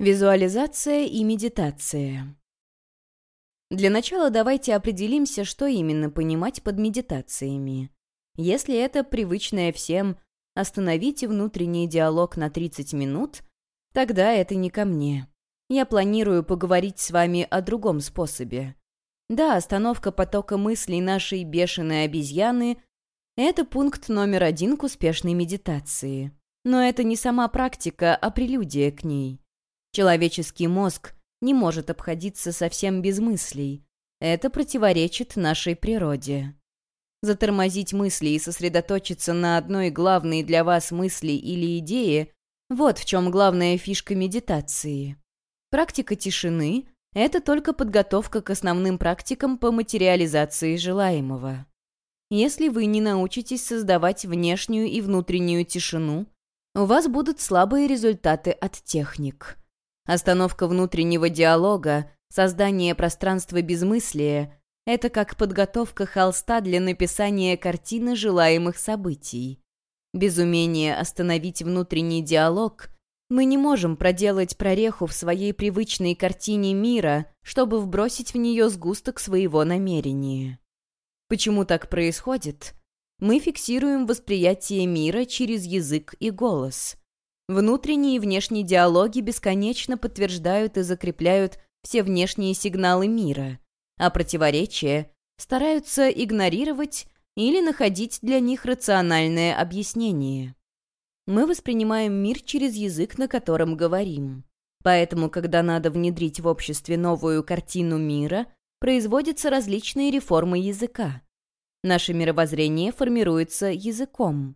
Визуализация и медитация. Для начала давайте определимся, что именно понимать под медитациями. Если это привычное всем «остановите внутренний диалог на 30 минут», тогда это не ко мне. Я планирую поговорить с вами о другом способе. Да, остановка потока мыслей нашей бешеной обезьяны — это пункт номер один к успешной медитации. Но это не сама практика, а прелюдия к ней. Человеческий мозг не может обходиться совсем без мыслей. Это противоречит нашей природе. Затормозить мысли и сосредоточиться на одной главной для вас мысли или идее – вот в чем главная фишка медитации. Практика тишины – это только подготовка к основным практикам по материализации желаемого. Если вы не научитесь создавать внешнюю и внутреннюю тишину, у вас будут слабые результаты от техник. Остановка внутреннего диалога, создание пространства безмыслия — это как подготовка холста для написания картины желаемых событий. Без умения остановить внутренний диалог мы не можем проделать прореху в своей привычной картине мира, чтобы вбросить в нее сгусток своего намерения. Почему так происходит? Мы фиксируем восприятие мира через язык и голос. Внутренние и внешние диалоги бесконечно подтверждают и закрепляют все внешние сигналы мира, а противоречия стараются игнорировать или находить для них рациональное объяснение. Мы воспринимаем мир через язык, на котором говорим. Поэтому, когда надо внедрить в обществе новую картину мира, производятся различные реформы языка. Наше мировоззрение формируется языком.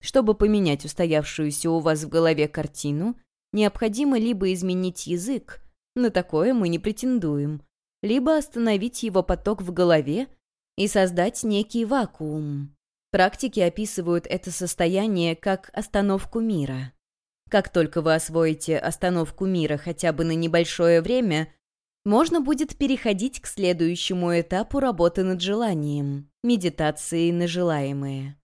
Чтобы поменять устоявшуюся у вас в голове картину, необходимо либо изменить язык, на такое мы не претендуем, либо остановить его поток в голове и создать некий вакуум. Практики описывают это состояние как остановку мира. Как только вы освоите остановку мира хотя бы на небольшое время, можно будет переходить к следующему этапу работы над желанием – медитации на желаемое.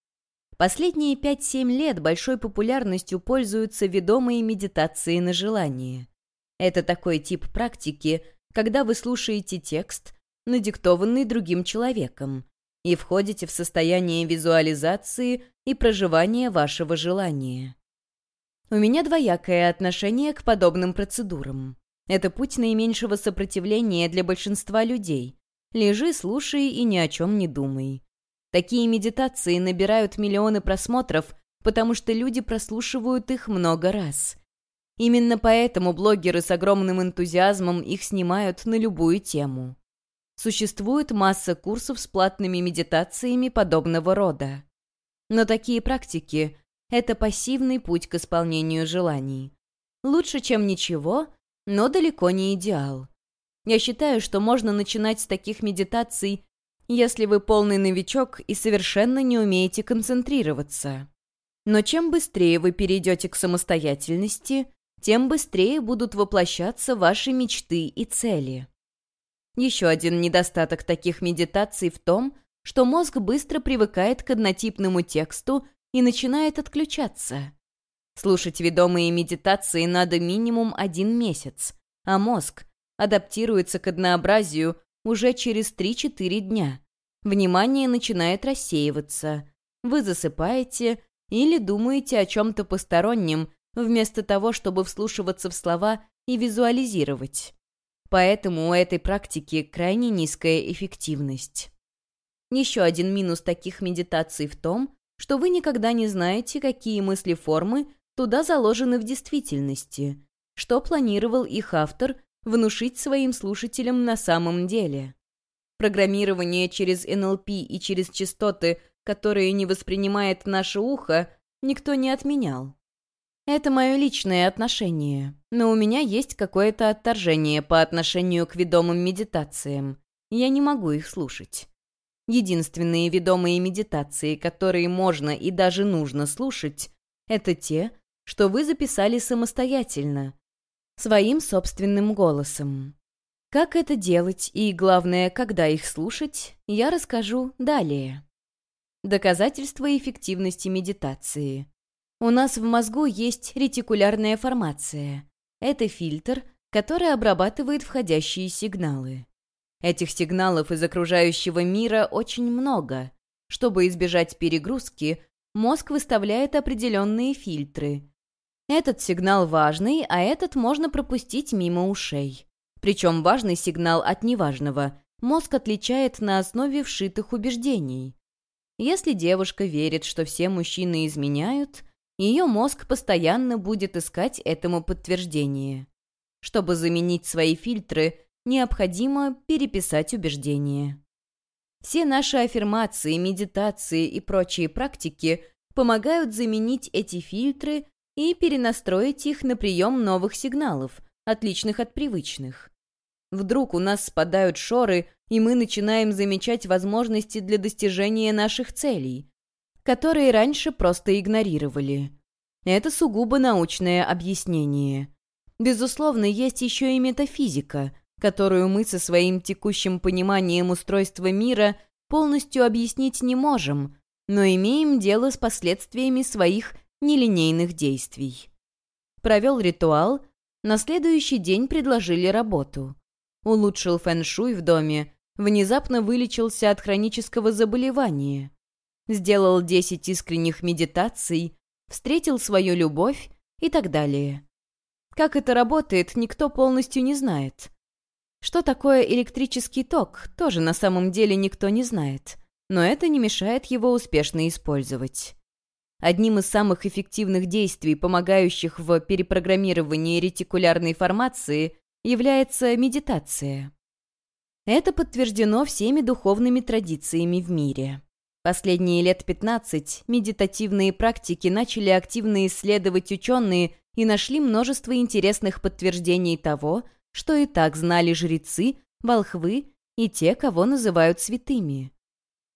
Последние 5-7 лет большой популярностью пользуются ведомые медитации на желание. Это такой тип практики, когда вы слушаете текст, надиктованный другим человеком, и входите в состояние визуализации и проживания вашего желания. У меня двоякое отношение к подобным процедурам. Это путь наименьшего сопротивления для большинства людей. Лежи, слушай и ни о чем не думай. Такие медитации набирают миллионы просмотров, потому что люди прослушивают их много раз. Именно поэтому блогеры с огромным энтузиазмом их снимают на любую тему. Существует масса курсов с платными медитациями подобного рода. Но такие практики — это пассивный путь к исполнению желаний. Лучше, чем ничего, но далеко не идеал. Я считаю, что можно начинать с таких медитаций если вы полный новичок и совершенно не умеете концентрироваться. Но чем быстрее вы перейдете к самостоятельности, тем быстрее будут воплощаться ваши мечты и цели. Еще один недостаток таких медитаций в том, что мозг быстро привыкает к однотипному тексту и начинает отключаться. Слушать ведомые медитации надо минимум один месяц, а мозг адаптируется к однообразию уже через 3-4 дня. Внимание начинает рассеиваться. Вы засыпаете или думаете о чем-то постороннем, вместо того, чтобы вслушиваться в слова и визуализировать. Поэтому у этой практики крайне низкая эффективность. Еще один минус таких медитаций в том, что вы никогда не знаете, какие мысли-формы туда заложены в действительности, что планировал их автор внушить своим слушателям на самом деле. Программирование через НЛП и через частоты, которые не воспринимает наше ухо, никто не отменял. Это мое личное отношение, но у меня есть какое-то отторжение по отношению к ведомым медитациям. Я не могу их слушать. Единственные ведомые медитации, которые можно и даже нужно слушать, это те, что вы записали самостоятельно, своим собственным голосом. Как это делать и, главное, когда их слушать, я расскажу далее. Доказательства эффективности медитации. У нас в мозгу есть ретикулярная формация. — это фильтр, который обрабатывает входящие сигналы. Этих сигналов из окружающего мира очень много. Чтобы избежать перегрузки, мозг выставляет определенные фильтры. Этот сигнал важный, а этот можно пропустить мимо ушей. Причем важный сигнал от неважного мозг отличает на основе вшитых убеждений. Если девушка верит, что все мужчины изменяют, ее мозг постоянно будет искать этому подтверждение. Чтобы заменить свои фильтры, необходимо переписать убеждения. Все наши аффирмации, медитации и прочие практики помогают заменить эти фильтры и перенастроить их на прием новых сигналов, отличных от привычных. Вдруг у нас спадают шоры, и мы начинаем замечать возможности для достижения наших целей, которые раньше просто игнорировали. Это сугубо научное объяснение. Безусловно, есть еще и метафизика, которую мы со своим текущим пониманием устройства мира полностью объяснить не можем, но имеем дело с последствиями своих нелинейных действий. Провел ритуал, на следующий день предложили работу. Улучшил фэн-шуй в доме, внезапно вылечился от хронического заболевания. Сделал 10 искренних медитаций, встретил свою любовь и так далее. Как это работает, никто полностью не знает. Что такое электрический ток, тоже на самом деле никто не знает, но это не мешает его успешно использовать. Одним из самых эффективных действий, помогающих в перепрограммировании ретикулярной формации, является медитация. Это подтверждено всеми духовными традициями в мире. Последние лет 15 медитативные практики начали активно исследовать ученые и нашли множество интересных подтверждений того, что и так знали жрецы, волхвы и те, кого называют святыми.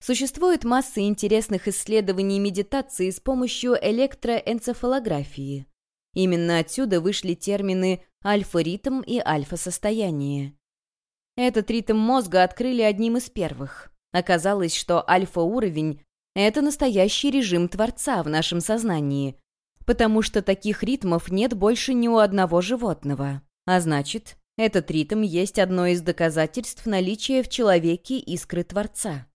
Существует масса интересных исследований медитации с помощью электроэнцефалографии. Именно отсюда вышли термины альфа-ритм и альфа-состояние. Этот ритм мозга открыли одним из первых. Оказалось, что альфа-уровень — это настоящий режим Творца в нашем сознании, потому что таких ритмов нет больше ни у одного животного. А значит, этот ритм есть одно из доказательств наличия в человеке искры Творца.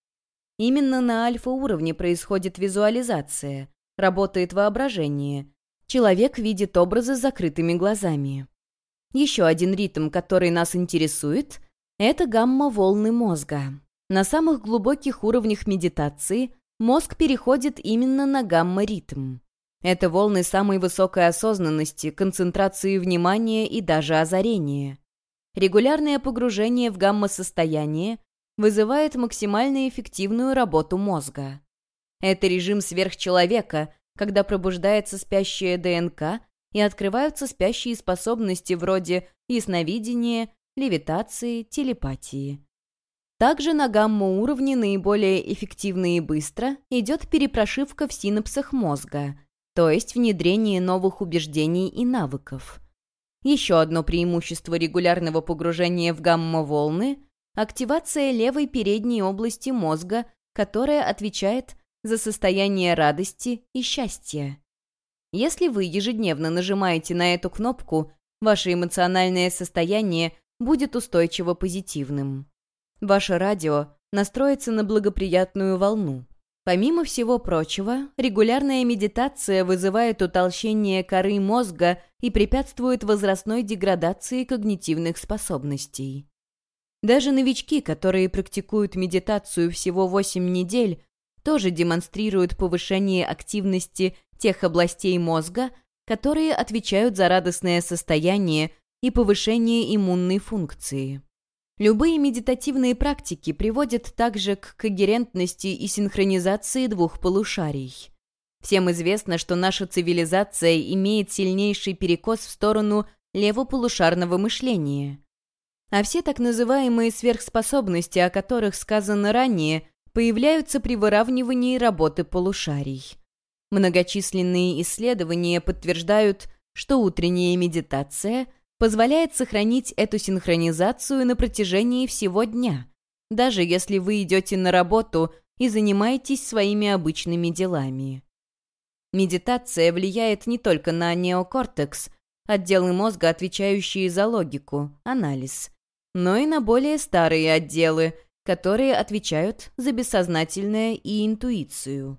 Именно на альфа-уровне происходит визуализация, работает воображение. Человек видит образы с закрытыми глазами. Еще один ритм, который нас интересует, это гамма-волны мозга. На самых глубоких уровнях медитации мозг переходит именно на гамма-ритм. Это волны самой высокой осознанности, концентрации внимания и даже озарения. Регулярное погружение в гамма-состояние вызывает максимально эффективную работу мозга. Это режим сверхчеловека, когда пробуждается спящая ДНК и открываются спящие способности вроде ясновидения, левитации, телепатии. Также на гамма-уровне наиболее эффективно и быстро идет перепрошивка в синапсах мозга, то есть внедрение новых убеждений и навыков. Еще одно преимущество регулярного погружения в гамма-волны – активация левой передней области мозга, которая отвечает за состояние радости и счастья. Если вы ежедневно нажимаете на эту кнопку, ваше эмоциональное состояние будет устойчиво позитивным. Ваше радио настроится на благоприятную волну. Помимо всего прочего, регулярная медитация вызывает утолщение коры мозга и препятствует возрастной деградации когнитивных способностей. Даже новички, которые практикуют медитацию всего 8 недель, тоже демонстрируют повышение активности тех областей мозга, которые отвечают за радостное состояние и повышение иммунной функции. Любые медитативные практики приводят также к когерентности и синхронизации двух полушарий. Всем известно, что наша цивилизация имеет сильнейший перекос в сторону левополушарного мышления. А все так называемые сверхспособности, о которых сказано ранее, появляются при выравнивании работы полушарий. Многочисленные исследования подтверждают, что утренняя медитация позволяет сохранить эту синхронизацию на протяжении всего дня, даже если вы идете на работу и занимаетесь своими обычными делами. Медитация влияет не только на неокортекс, отделы мозга, отвечающие за логику, анализ, но и на более старые отделы, которые отвечают за бессознательное и интуицию.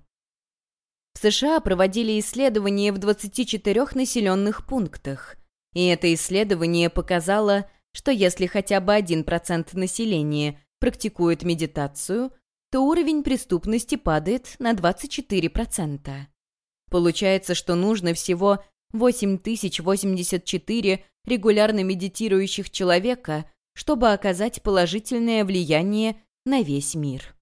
В США проводили исследования в 24 населенных пунктах, и это исследование показало, что если хотя бы 1% населения практикует медитацию, то уровень преступности падает на 24%. Получается, что нужно всего 8084 регулярно медитирующих человека, чтобы оказать положительное влияние на весь мир.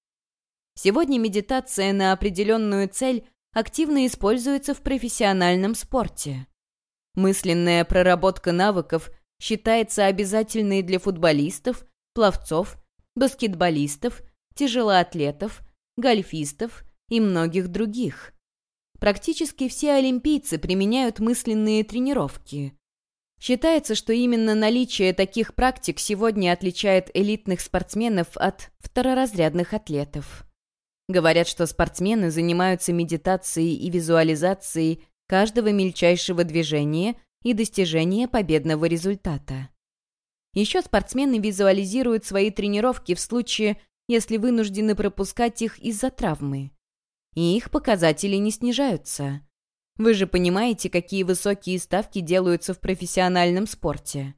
Сегодня медитация на определенную цель активно используется в профессиональном спорте. Мысленная проработка навыков считается обязательной для футболистов, пловцов, баскетболистов, тяжелоатлетов, гольфистов и многих других. Практически все олимпийцы применяют мысленные тренировки. Считается, что именно наличие таких практик сегодня отличает элитных спортсменов от второразрядных атлетов. Говорят, что спортсмены занимаются медитацией и визуализацией каждого мельчайшего движения и достижения победного результата. Еще спортсмены визуализируют свои тренировки в случае, если вынуждены пропускать их из-за травмы. И их показатели не снижаются. Вы же понимаете, какие высокие ставки делаются в профессиональном спорте.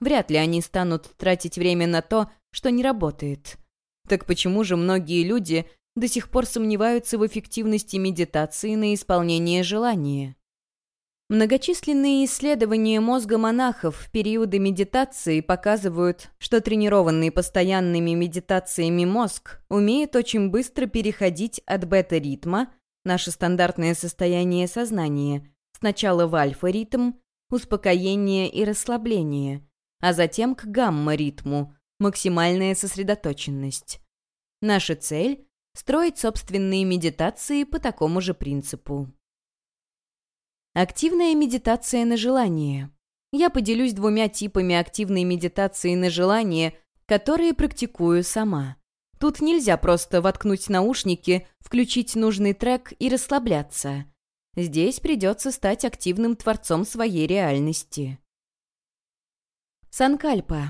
Вряд ли они станут тратить время на то, что не работает. Так почему же многие люди до сих пор сомневаются в эффективности медитации на исполнение желания? Многочисленные исследования мозга монахов в периоды медитации показывают, что тренированный постоянными медитациями мозг умеет очень быстро переходить от бета-ритма, наше стандартное состояние сознания, сначала в альфа-ритм, успокоение и расслабление, а затем к гамма-ритму, максимальная сосредоточенность. Наша цель — строить собственные медитации по такому же принципу. Активная медитация на желание. Я поделюсь двумя типами активной медитации на желание, которые практикую сама. Тут нельзя просто воткнуть наушники, включить нужный трек и расслабляться. Здесь придется стать активным творцом своей реальности. Санкальпа.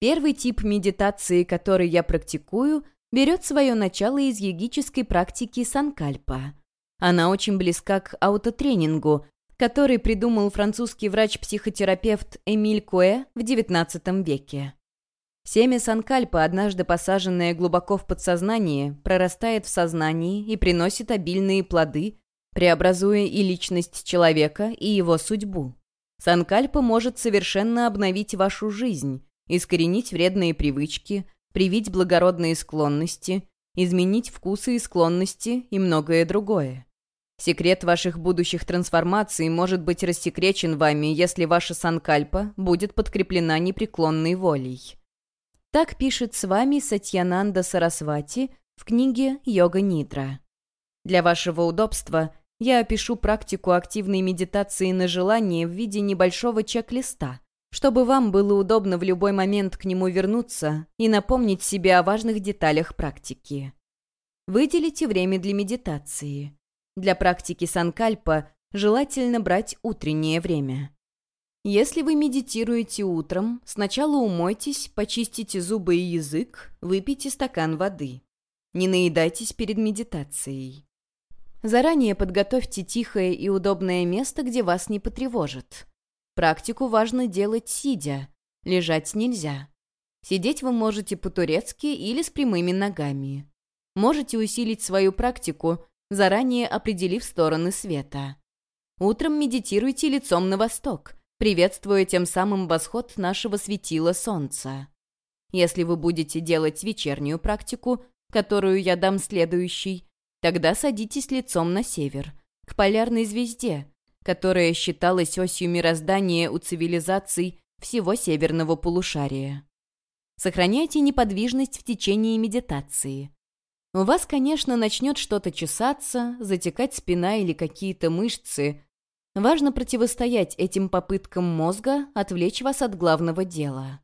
Первый тип медитации, который я практикую, берет свое начало из йогической практики санкальпа. Она очень близка к аутотренингу, который придумал французский врач-психотерапевт Эмиль Куэ в XIX веке. Семя санкальпа, однажды посаженное глубоко в подсознание, прорастает в сознании и приносит обильные плоды, преобразуя и личность человека, и его судьбу. Санкальпа может совершенно обновить вашу жизнь, искоренить вредные привычки, привить благородные склонности, изменить вкусы и склонности и многое другое. Секрет ваших будущих трансформаций может быть рассекречен вами, если ваша санкальпа будет подкреплена непреклонной волей. Так пишет с вами Сатьянанда Сарасвати в книге «Йога Нидра». Для вашего удобства я опишу практику активной медитации на желание в виде небольшого чек-листа, чтобы вам было удобно в любой момент к нему вернуться и напомнить себе о важных деталях практики. Выделите время для медитации. Для практики санкальпа желательно брать утреннее время. Если вы медитируете утром, сначала умойтесь, почистите зубы и язык, выпейте стакан воды. Не наедайтесь перед медитацией. Заранее подготовьте тихое и удобное место, где вас не потревожат. Практику важно делать сидя, лежать нельзя. Сидеть вы можете по-турецки или с прямыми ногами. Можете усилить свою практику, заранее определив стороны света. Утром медитируйте лицом на восток, приветствуя тем самым восход нашего светила солнца. Если вы будете делать вечернюю практику, которую я дам следующий, тогда садитесь лицом на север, к полярной звезде, которая считалась осью мироздания у цивилизаций всего северного полушария. Сохраняйте неподвижность в течение медитации. У вас, конечно, начнет что-то чесаться, затекать спина или какие-то мышцы. Важно противостоять этим попыткам мозга отвлечь вас от главного дела.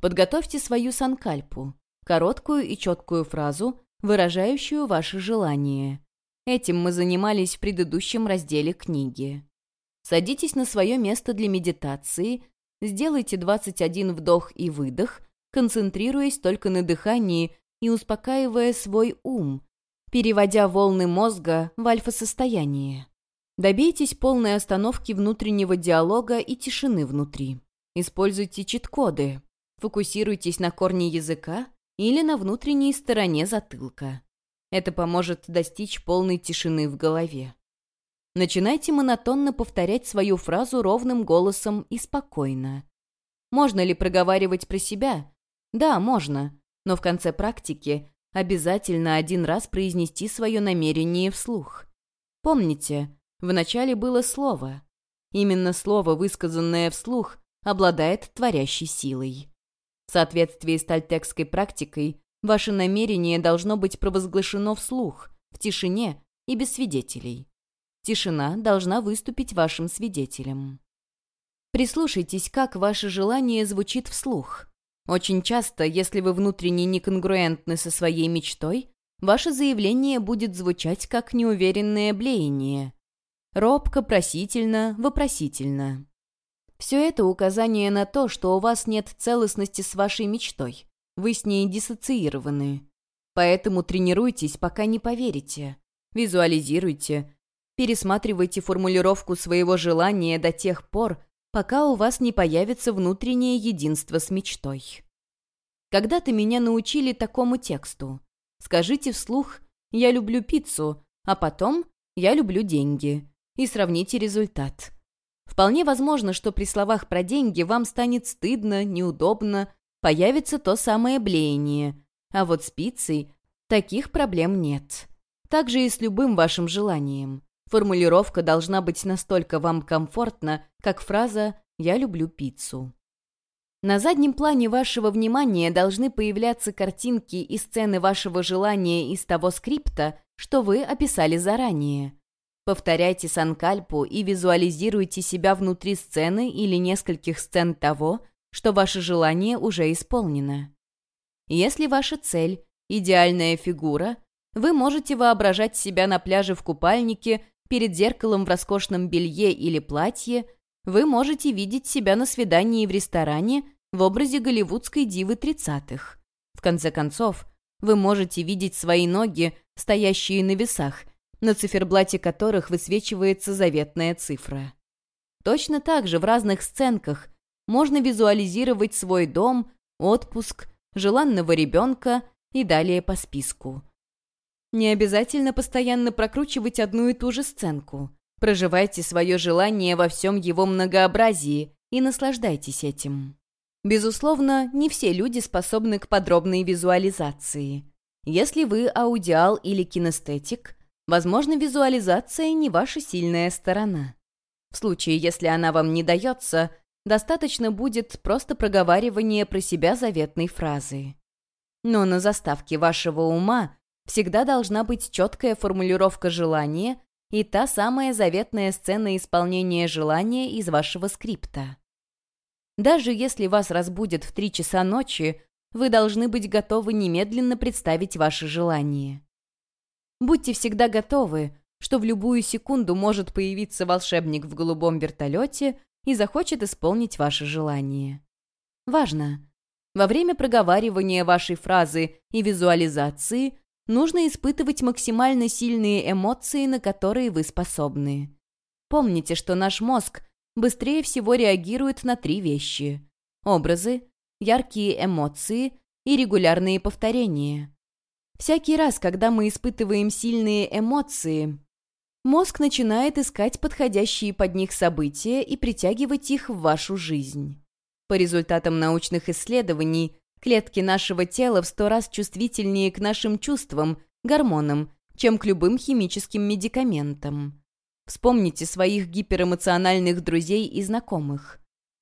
Подготовьте свою санкальпу, короткую и четкую фразу, выражающую ваше желание. Этим мы занимались в предыдущем разделе книги. Садитесь на свое место для медитации, сделайте 21 вдох и выдох, концентрируясь только на дыхании и успокаивая свой ум, переводя волны мозга в альфа-состояние. Добейтесь полной остановки внутреннего диалога и тишины внутри. Используйте чит-коды. Фокусируйтесь на корне языка или на внутренней стороне затылка. Это поможет достичь полной тишины в голове. Начинайте монотонно повторять свою фразу ровным голосом и спокойно. Можно ли проговаривать про себя? Да, можно. Но в конце практики обязательно один раз произнести свое намерение вслух. Помните, вначале было слово. Именно слово, высказанное вслух, обладает творящей силой. В соответствии с тальтекской практикой, ваше намерение должно быть провозглашено вслух, в тишине и без свидетелей. Тишина должна выступить вашим свидетелем. Прислушайтесь, как ваше желание звучит вслух. Очень часто, если вы внутренне неконгруентны со своей мечтой, ваше заявление будет звучать как неуверенное блеяние. Робко, просительно, вопросительно. Все это указание на то, что у вас нет целостности с вашей мечтой. Вы с ней диссоциированы. Поэтому тренируйтесь, пока не поверите. Визуализируйте. Пересматривайте формулировку своего желания до тех пор, пока у вас не появится внутреннее единство с мечтой. Когда-то меня научили такому тексту. Скажите вслух «Я люблю пиццу», а потом «Я люблю деньги» и сравните результат. Вполне возможно, что при словах про деньги вам станет стыдно, неудобно, появится то самое блеяние. А вот с пиццей таких проблем нет. Так же и с любым вашим желанием. Формулировка должна быть настолько вам комфортна, как фраза «я люблю пиццу». На заднем плане вашего внимания должны появляться картинки и сцены вашего желания из того скрипта, что вы описали заранее. Повторяйте санкальпу и визуализируйте себя внутри сцены или нескольких сцен того, что ваше желание уже исполнено. Если ваша цель – идеальная фигура, вы можете воображать себя на пляже в купальнике, перед зеркалом в роскошном белье или платье, вы можете видеть себя на свидании в ресторане в образе голливудской дивы тридцатых. В конце концов, вы можете видеть свои ноги, стоящие на весах, на циферблате которых высвечивается заветная цифра. Точно так же в разных сценках можно визуализировать свой дом, отпуск, желанного ребенка и далее по списку. Не обязательно постоянно прокручивать одну и ту же сценку. Проживайте свое желание во всем его многообразии и наслаждайтесь этим. Безусловно, не все люди способны к подробной визуализации. Если вы аудиал или кинестетик, Возможно, визуализация не ваша сильная сторона. В случае, если она вам не дается, достаточно будет просто проговаривание про себя заветной фразы. Но на заставке вашего ума всегда должна быть четкая формулировка желания и та самая заветная сцена исполнения желания из вашего скрипта. Даже если вас разбудят в три часа ночи, вы должны быть готовы немедленно представить ваше желание. Будьте всегда готовы, что в любую секунду может появиться волшебник в голубом вертолете и захочет исполнить ваше желание. Важно! Во время проговаривания вашей фразы и визуализации нужно испытывать максимально сильные эмоции, на которые вы способны. Помните, что наш мозг быстрее всего реагирует на три вещи – образы, яркие эмоции и регулярные повторения. Всякий раз, когда мы испытываем сильные эмоции, мозг начинает искать подходящие под них события и притягивать их в вашу жизнь. По результатам научных исследований, клетки нашего тела в сто раз чувствительнее к нашим чувствам, гормонам, чем к любым химическим медикаментам. Вспомните своих гиперэмоциональных друзей и знакомых.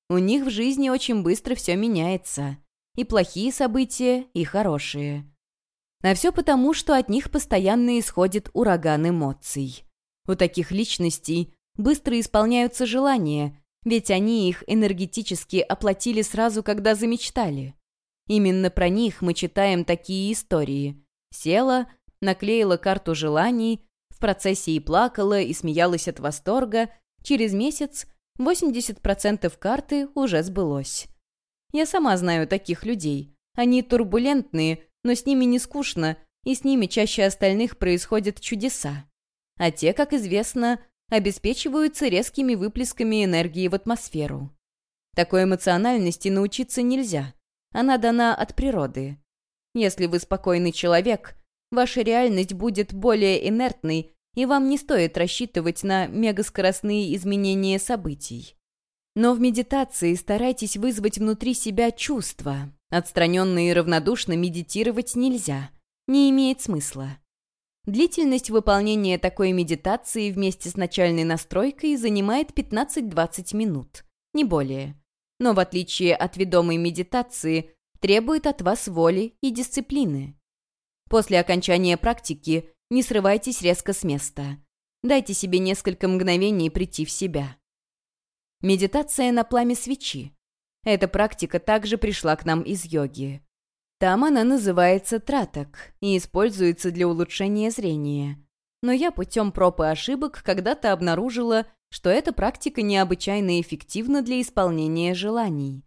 У них в жизни очень быстро все меняется. И плохие события, и хорошие. А все потому, что от них постоянно исходит ураган эмоций. У таких личностей быстро исполняются желания, ведь они их энергетически оплатили сразу, когда замечтали. Именно про них мы читаем такие истории. Села, наклеила карту желаний, в процессе и плакала, и смеялась от восторга, через месяц 80% карты уже сбылось. Я сама знаю таких людей. Они турбулентные, но с ними не скучно, и с ними чаще остальных происходят чудеса. А те, как известно, обеспечиваются резкими выплесками энергии в атмосферу. Такой эмоциональности научиться нельзя. Она дана от природы. Если вы спокойный человек, ваша реальность будет более инертной, и вам не стоит рассчитывать на мегаскоростные изменения событий. Но в медитации старайтесь вызвать внутри себя чувства. Отстраненно и равнодушно медитировать нельзя. Не имеет смысла. Длительность выполнения такой медитации вместе с начальной настройкой занимает 15-20 минут, не более. Но в отличие от ведомой медитации, требует от вас воли и дисциплины. После окончания практики не срывайтесь резко с места. Дайте себе несколько мгновений прийти в себя. Медитация на пламя свечи. Эта практика также пришла к нам из йоги. Там она называется траток и используется для улучшения зрения. Но я путем проб и ошибок когда-то обнаружила, что эта практика необычайно эффективна для исполнения желаний.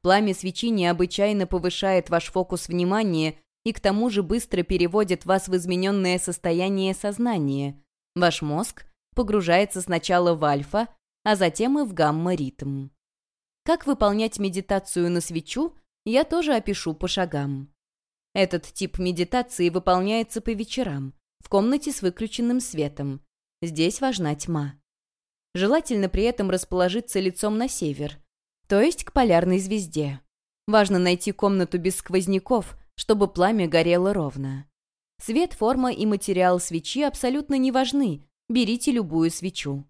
Пламя свечи необычайно повышает ваш фокус внимания и к тому же быстро переводит вас в измененное состояние сознания. Ваш мозг погружается сначала в альфа, а затем и в гамма-ритм. Как выполнять медитацию на свечу, я тоже опишу по шагам. Этот тип медитации выполняется по вечерам, в комнате с выключенным светом. Здесь важна тьма. Желательно при этом расположиться лицом на север, то есть к полярной звезде. Важно найти комнату без сквозняков, чтобы пламя горело ровно. Свет, форма и материал свечи абсолютно не важны, берите любую свечу.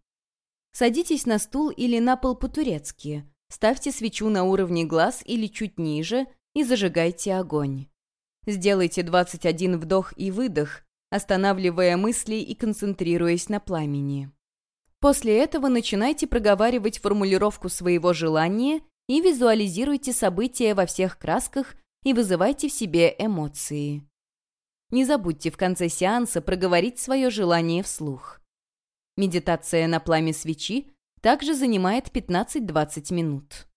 Садитесь на стул или на пол по-турецки. Ставьте свечу на уровне глаз или чуть ниже и зажигайте огонь. Сделайте 21 вдох и выдох, останавливая мысли и концентрируясь на пламени. После этого начинайте проговаривать формулировку своего желания и визуализируйте события во всех красках и вызывайте в себе эмоции. Не забудьте в конце сеанса проговорить свое желание вслух. Медитация на пламя свечи также занимает 15-20 минут.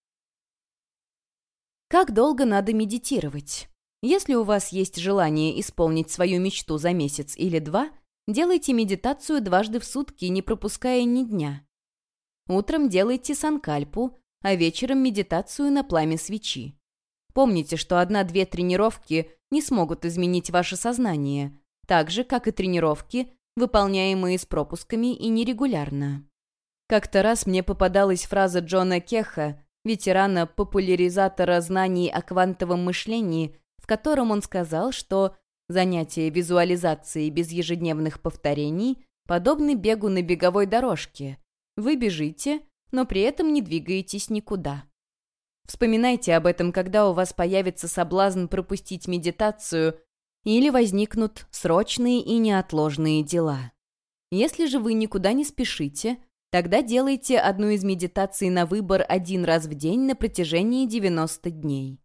Как долго надо медитировать? Если у вас есть желание исполнить свою мечту за месяц или два, делайте медитацию дважды в сутки, не пропуская ни дня. Утром делайте санкальпу, а вечером медитацию на пламя свечи. Помните, что одна-две тренировки не смогут изменить ваше сознание, так же, как и тренировки, выполняемые с пропусками и нерегулярно. Как-то раз мне попадалась фраза Джона Кеха, ветерана-популяризатора знаний о квантовом мышлении, в котором он сказал, что занятия визуализацией без ежедневных повторений подобны бегу на беговой дорожке. Вы бежите, но при этом не двигаетесь никуда. Вспоминайте об этом, когда у вас появится соблазн пропустить медитацию или возникнут срочные и неотложные дела. Если же вы никуда не спешите, тогда делайте одну из медитаций на выбор один раз в день на протяжении 90 дней.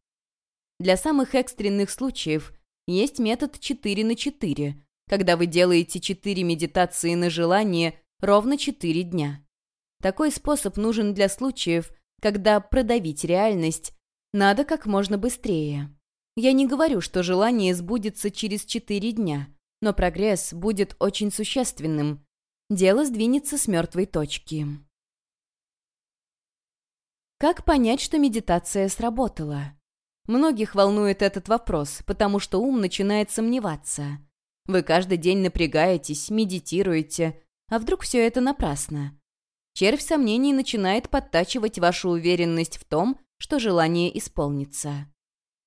Для самых экстренных случаев есть метод 4 на 4, когда вы делаете 4 медитации на желание ровно 4 дня. Такой способ нужен для случаев, когда продавить реальность надо как можно быстрее. Я не говорю, что желание сбудется через четыре дня, но прогресс будет очень существенным. Дело сдвинется с мертвой точки. Как понять, что медитация сработала? Многих волнует этот вопрос, потому что ум начинает сомневаться. Вы каждый день напрягаетесь, медитируете, а вдруг все это напрасно? Червь сомнений начинает подтачивать вашу уверенность в том, что желание исполнится.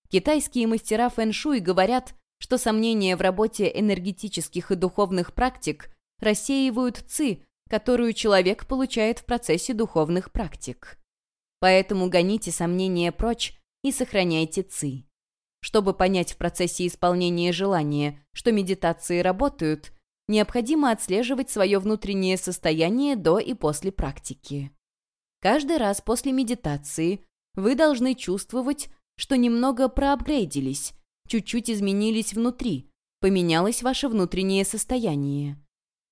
Китайские мастера фэн-шуй говорят, что сомнения в работе энергетических и духовных практик рассеивают ци, которую человек получает в процессе духовных практик. Поэтому гоните сомнения прочь и сохраняйте ци. Чтобы понять в процессе исполнения желания, что медитации работают, необходимо отслеживать свое внутреннее состояние до и после практики. Каждый раз после медитации вы должны чувствовать, что немного проапгрейдились, чуть-чуть изменились внутри, поменялось ваше внутреннее состояние.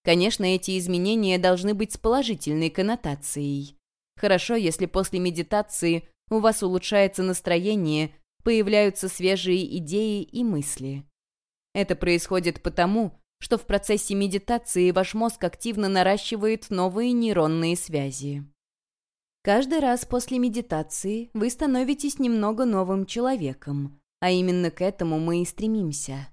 Конечно, эти изменения должны быть с положительной коннотацией. Хорошо, если после медитации у вас улучшается настроение, появляются свежие идеи и мысли. Это происходит потому, что в процессе медитации ваш мозг активно наращивает новые нейронные связи. Каждый раз после медитации вы становитесь немного новым человеком, а именно к этому мы и стремимся.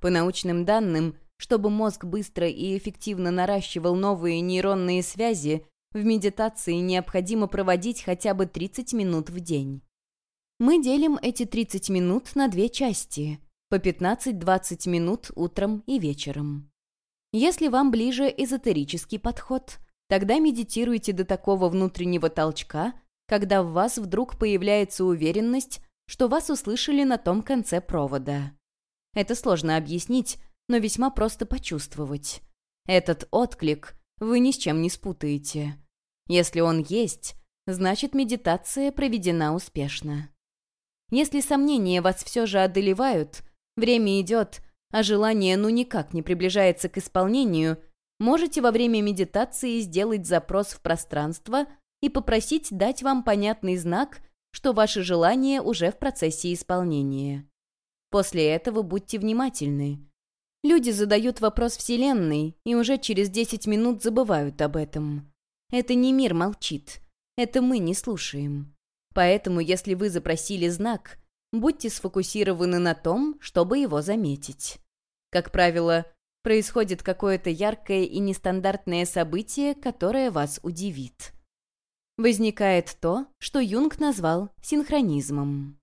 По научным данным, чтобы мозг быстро и эффективно наращивал новые нейронные связи, в медитации необходимо проводить хотя бы 30 минут в день. Мы делим эти 30 минут на две части, по 15-20 минут утром и вечером. Если вам ближе эзотерический подход, тогда медитируйте до такого внутреннего толчка, когда в вас вдруг появляется уверенность, что вас услышали на том конце провода. Это сложно объяснить, но весьма просто почувствовать. Этот отклик вы ни с чем не спутаете. Если он есть, значит медитация проведена успешно. Если сомнения вас все же одолевают, время идет, а желание ну никак не приближается к исполнению, можете во время медитации сделать запрос в пространство и попросить дать вам понятный знак, что ваше желание уже в процессе исполнения. После этого будьте внимательны. Люди задают вопрос Вселенной и уже через 10 минут забывают об этом. Это не мир молчит, это мы не слушаем. Поэтому, если вы запросили знак, будьте сфокусированы на том, чтобы его заметить. Как правило, происходит какое-то яркое и нестандартное событие, которое вас удивит. Возникает то, что Юнг назвал синхронизмом.